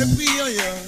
Et puis, yeah.